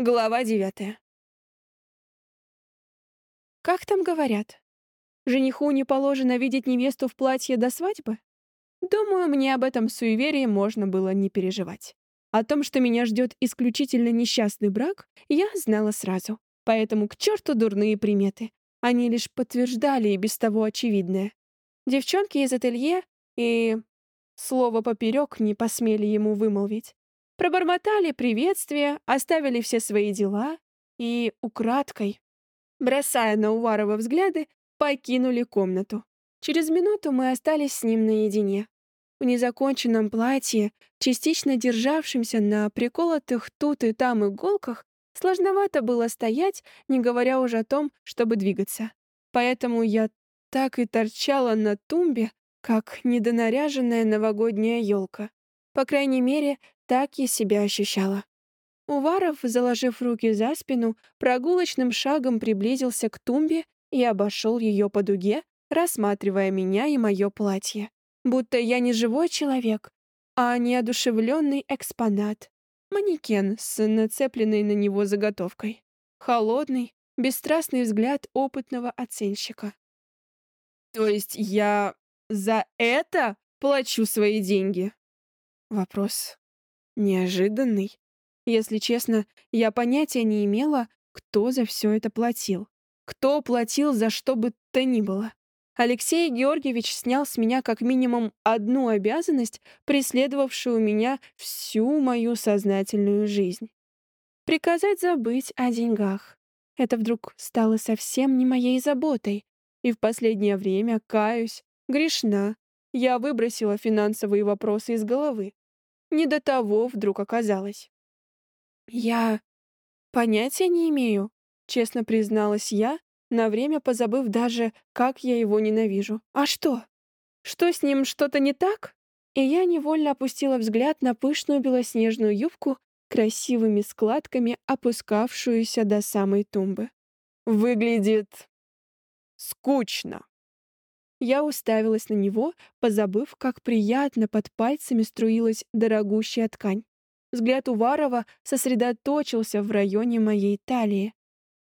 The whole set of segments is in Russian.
Глава девятая. Как там говорят? Жениху не положено видеть невесту в платье до свадьбы? Думаю, мне об этом суеверии можно было не переживать. О том, что меня ждет исключительно несчастный брак, я знала сразу. Поэтому к черту дурные приметы. Они лишь подтверждали и без того очевидное. Девчонки из ателье и... Слово поперек не посмели ему вымолвить. Пробормотали приветствия, оставили все свои дела и, украдкой, бросая на Уварова взгляды, покинули комнату. Через минуту мы остались с ним наедине. В незаконченном платье, частично державшемся на приколотых тут и там иголках, сложновато было стоять, не говоря уже о том, чтобы двигаться. Поэтому я так и торчала на тумбе, как недонаряженная новогодняя елка. По крайней мере, так я себя ощущала. Уваров, заложив руки за спину, прогулочным шагом приблизился к тумбе и обошел ее по дуге, рассматривая меня и мое платье. Будто я не живой человек, а неодушевленный экспонат. Манекен с нацепленной на него заготовкой. Холодный, бесстрастный взгляд опытного оценщика. «То есть я за это плачу свои деньги?» Вопрос Неожиданный. Если честно, я понятия не имела, кто за все это платил. Кто платил за что бы то ни было. Алексей Георгиевич снял с меня как минимум одну обязанность, преследовавшую меня всю мою сознательную жизнь. Приказать забыть о деньгах. Это вдруг стало совсем не моей заботой. И в последнее время, каюсь, грешна, я выбросила финансовые вопросы из головы. Не до того вдруг оказалось. «Я понятия не имею», — честно призналась я, на время позабыв даже, как я его ненавижу. «А что? Что с ним что-то не так?» И я невольно опустила взгляд на пышную белоснежную юбку, красивыми складками, опускавшуюся до самой тумбы. «Выглядит скучно», я уставилась на него, позабыв, как приятно под пальцами струилась дорогущая ткань. Взгляд Уварова сосредоточился в районе моей талии.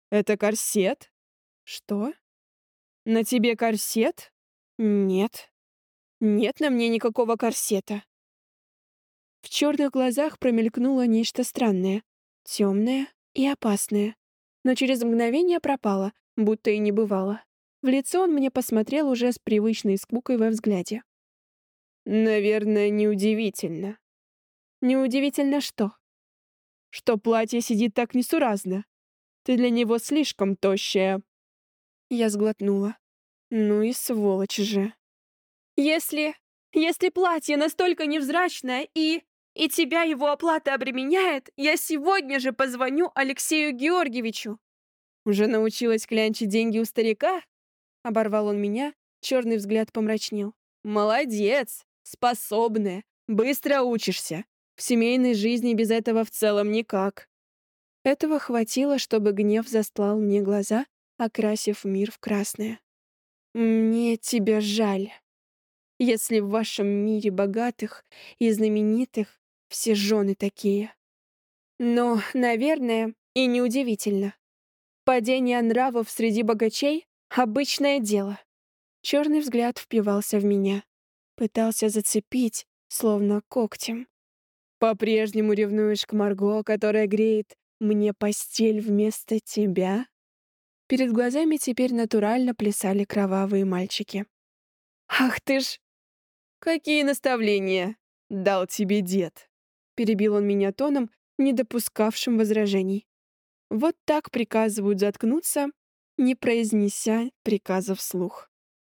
«Это корсет?» «Что?» «На тебе корсет?» «Нет. Нет на мне никакого корсета». В черных глазах промелькнуло нечто странное, темное и опасное, но через мгновение пропало, будто и не бывало. В лицо он мне посмотрел уже с привычной скукой во взгляде. «Наверное, неудивительно». «Неудивительно что?» «Что платье сидит так несуразно. Ты для него слишком тощая». Я сглотнула. «Ну и сволочь же». «Если... если платье настолько невзрачное и... и тебя его оплата обременяет, я сегодня же позвоню Алексею Георгиевичу». «Уже научилась клянчить деньги у старика?» Оборвал он меня, черный взгляд помрачнел. «Молодец! Способная! Быстро учишься! В семейной жизни без этого в целом никак!» Этого хватило, чтобы гнев застлал мне глаза, окрасив мир в красное. «Мне тебя жаль. Если в вашем мире богатых и знаменитых все жены такие. Но, наверное, и неудивительно. Падение нравов среди богачей Обычное дело. Черный взгляд впивался в меня. Пытался зацепить, словно когтем. По-прежнему ревнуешь к Марго, которая греет мне постель вместо тебя? Перед глазами теперь натурально плясали кровавые мальчики. «Ах ты ж! Какие наставления дал тебе дед!» Перебил он меня тоном, не допускавшим возражений. Вот так приказывают заткнуться, не произнеся приказа вслух.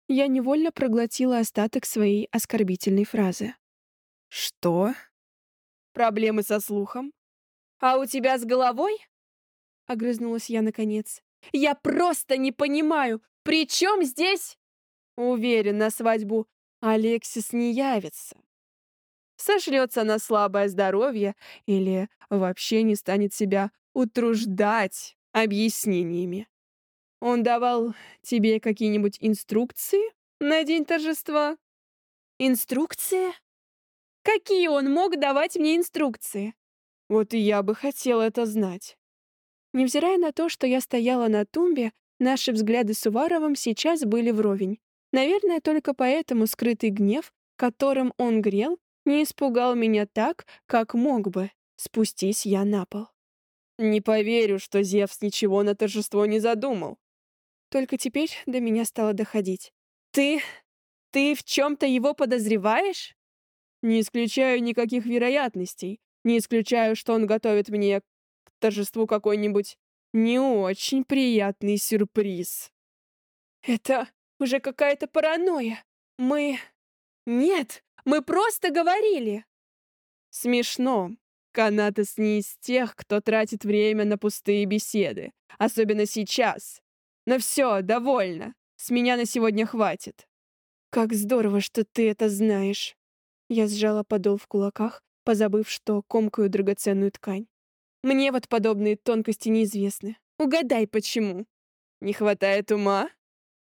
Я невольно проглотила остаток своей оскорбительной фразы. «Что? Проблемы со слухом? А у тебя с головой?» Огрызнулась я наконец. «Я просто не понимаю, при чем здесь...» Уверен, на свадьбу Алексис не явится. Сошлется на слабое здоровье или вообще не станет себя утруждать объяснениями. Он давал тебе какие-нибудь инструкции на день торжества? Инструкции? Какие он мог давать мне инструкции? Вот и я бы хотел это знать. Невзирая на то, что я стояла на тумбе, наши взгляды с Уваровым сейчас были вровень. Наверное, только поэтому скрытый гнев, которым он грел, не испугал меня так, как мог бы, спустись я на пол. Не поверю, что Зевс ничего на торжество не задумал. Только теперь до меня стало доходить. Ты... ты в чем-то его подозреваешь? Не исключаю никаких вероятностей. Не исключаю, что он готовит мне к торжеству какой-нибудь не очень приятный сюрприз. Это уже какая-то паранойя. Мы... Нет, мы просто говорили. Смешно. Канатос не из тех, кто тратит время на пустые беседы. Особенно сейчас. Но все, довольно. С меня на сегодня хватит. Как здорово, что ты это знаешь. Я сжала подол в кулаках, позабыв, что комкаю драгоценную ткань. Мне вот подобные тонкости неизвестны. Угадай, почему. Не хватает ума?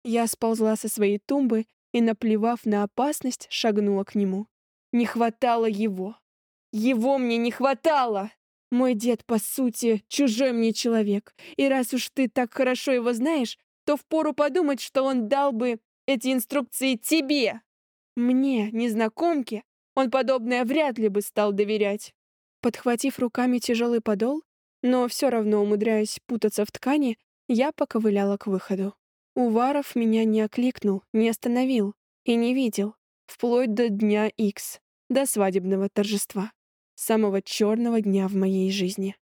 Я сползла со своей тумбы и, наплевав на опасность, шагнула к нему. Не хватало его. Его мне не хватало! Мой дед, по сути, чужой мне человек. И раз уж ты так хорошо его знаешь, то впору подумать, что он дал бы эти инструкции тебе. Мне, незнакомке, он подобное вряд ли бы стал доверять. Подхватив руками тяжелый подол, но все равно умудряясь путаться в ткани, я поковыляла к выходу. Уваров меня не окликнул, не остановил и не видел, вплоть до дня Икс, до свадебного торжества самого черного дня в моей жизни.